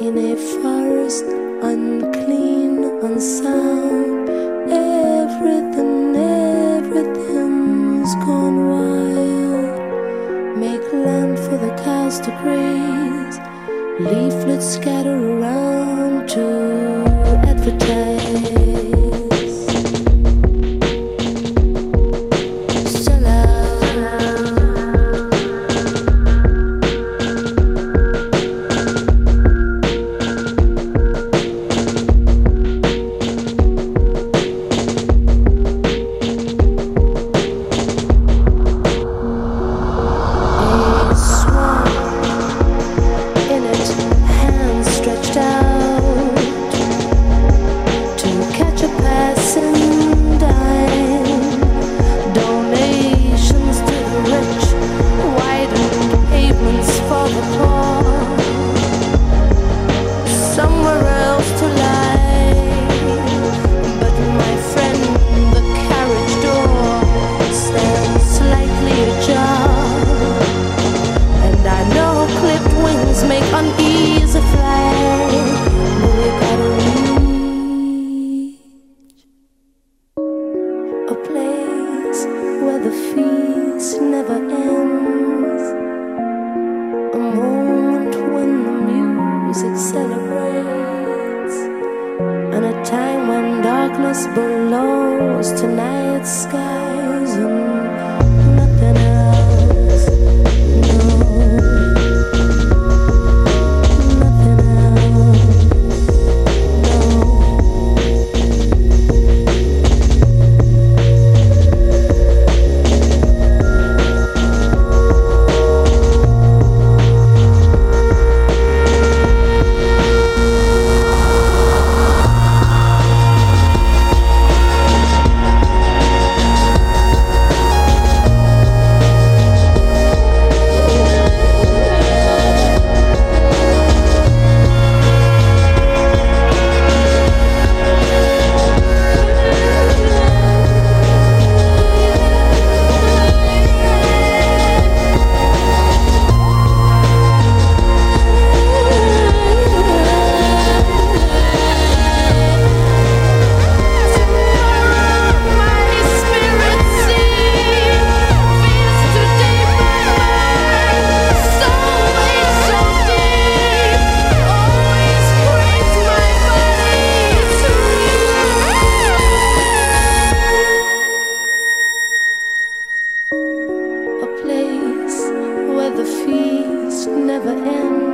in a forest unclean, unsound. Everything, everything's gone wild. Make land for the cows to graze, leaflets scatter around to advertise. where the feast never ends. A moment when the music celebrates, and a time when darkness belongs to night skies. the feast never ends.